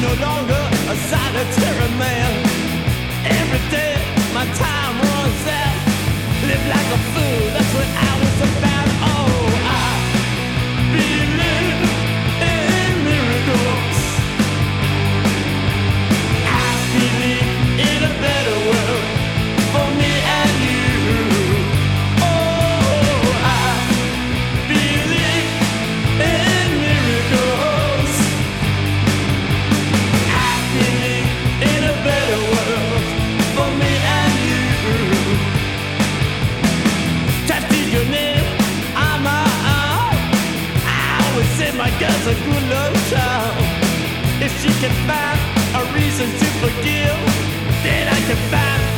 no longer. my girl's a good love child. If she can find a reason to forgive, then I can find.